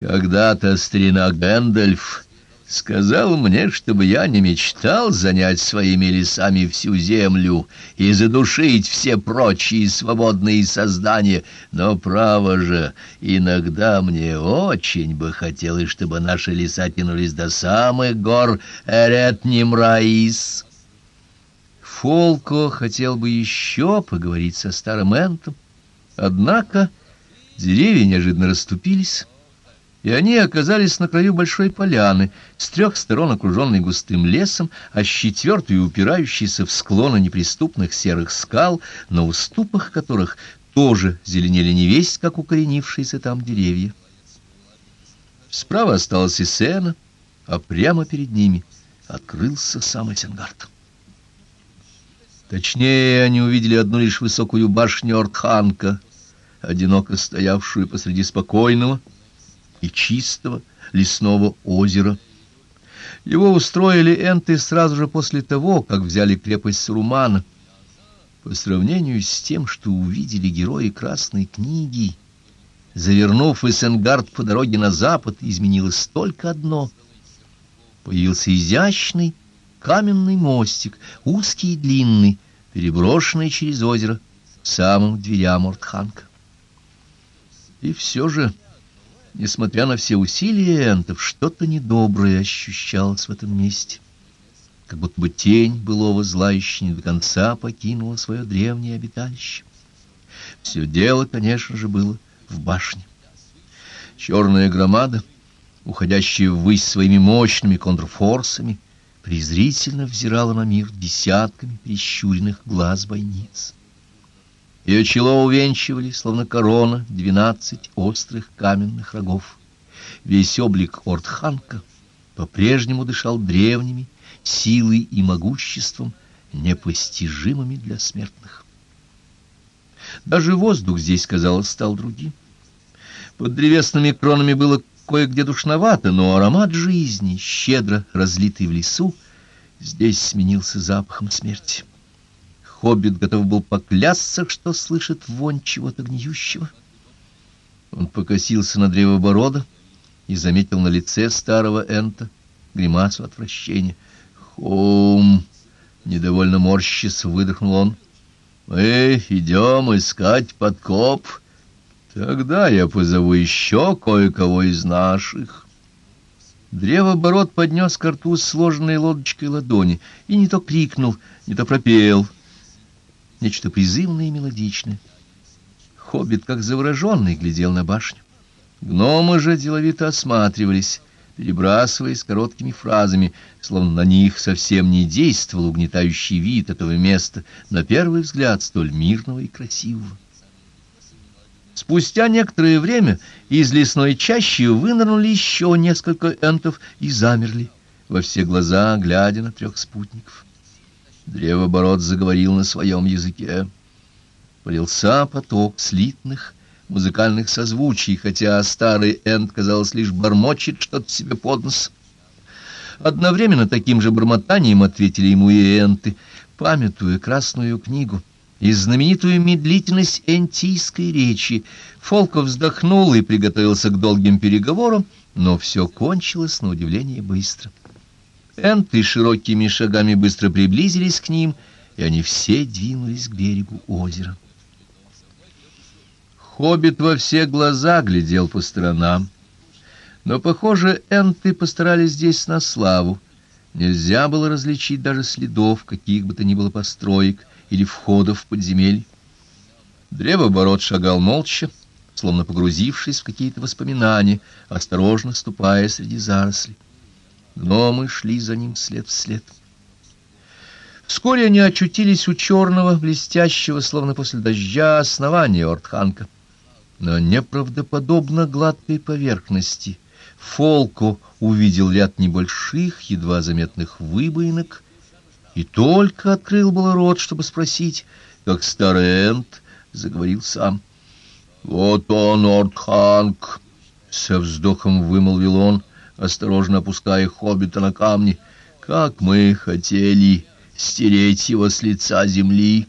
Когда-то старина Гэндальф сказал мне, чтобы я не мечтал занять своими лесами всю землю и задушить все прочие свободные создания, но, право же, иногда мне очень бы хотелось, чтобы наши леса тянулись до самых гор Эретнимраис. Фолко хотел бы еще поговорить со старым Энтом, однако деревья неожиданно расступились, и они оказались на краю большой поляны, с трех сторон окруженной густым лесом, а с четвертой упирающейся в склоны неприступных серых скал, на уступах которых тоже зеленели невесть, как укоренившиеся там деревья. Справа осталась и сена, а прямо перед ними открылся сам Эссенгард. Точнее, они увидели одну лишь высокую башню Ортханка, одиноко стоявшую посреди спокойного, и чистого лесного озера. Его устроили энты сразу же после того, как взяли крепость Сурумана. По сравнению с тем, что увидели герои Красной книги, завернув Эссенгард по дороге на запад, изменилось только одно. Появился изящный каменный мостик, узкий и длинный, переброшенный через озеро самым дверям Ортханка. И все же... Несмотря на все усилия энтов, что-то недоброе ощущалось в этом месте. Как будто бы тень былого зла еще не до конца покинула свое древнее обиталище. Все дело, конечно же, было в башне. Черная громада, уходящая ввысь своими мощными контрфорсами, презрительно взирала на мир десятками прищуренных глаз бойниц. Ее чело увенчивали, словно корона, двенадцать острых каменных рогов. Весь облик Ортханка по-прежнему дышал древними силой и могуществом, непостижимыми для смертных. Даже воздух здесь, казалось, стал другим. Под древесными кронами было кое-где душновато, но аромат жизни, щедро разлитый в лесу, здесь сменился запахом смерти. Хоббит готов был поклясться, что слышит вонь чего-то гниющего. Он покосился на древоборода и заметил на лице старого Энта гримасу отвращения. «Хум!» — недовольно морщись выдохнул он. «Мы идем искать подкоп. Тогда я позову еще кое-кого из наших». Древоборот поднес к рту сложенной лодочкой ладони и не то крикнул, не то пропел — нечто призывное и мелодичное. Хоббит, как завороженный, глядел на башню. Гномы же деловито осматривались, перебрасываясь короткими фразами, словно на них совсем не действовал угнетающий вид этого места, на первый взгляд столь мирного и красивого. Спустя некоторое время из лесной чащи вынырнули еще несколько энтов и замерли, во все глаза глядя на трех спутников. Древоборот заговорил на своем языке. Полился поток слитных музыкальных созвучий, хотя старый Энд, казалось, лишь бормочет что-то себе под нос. Одновременно таким же бормотанием ответили ему и энты, памятуя красную книгу и знаменитую медлительность энтийской речи. Фолков вздохнул и приготовился к долгим переговорам, но все кончилось на удивление быстро. Энты широкими шагами быстро приблизились к ним, и они все двинулись к берегу озера. Хоббит во все глаза глядел по сторонам. Но, похоже, энты постарались здесь на славу. Нельзя было различить даже следов каких бы то ни было построек или входов в подземелье. Древоборот шагал молча, словно погрузившись в какие-то воспоминания, осторожно ступая среди зарослей. Гномы шли за ним след в след. Вскоре они очутились у черного, блестящего, словно после дождя, основания Ортханка. На неправдоподобно гладкой поверхности Фолко увидел ряд небольших, едва заметных выбоинок, и только открыл был рот, чтобы спросить, как старый Энт заговорил сам. «Вот он, Ортханк!» — со вздохом вымолвил он, осторожно опуская хоббита на камни. Как мы хотели стереть его с лица земли!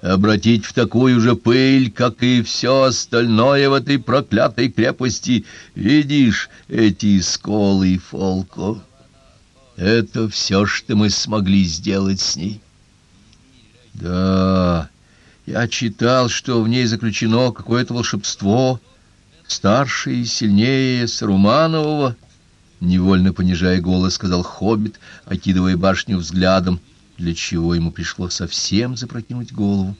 обратить в такую же пыль, как и все остальное в этой проклятой крепости. Видишь эти сколы, Фолко? Это все, что мы смогли сделать с ней. Да, я читал, что в ней заключено какое-то волшебство, старше и сильнее Саруманового, невольно понижая голос, сказал хоббит, окидывая башню взглядом, для чего ему пришлось совсем запрокинуть голову.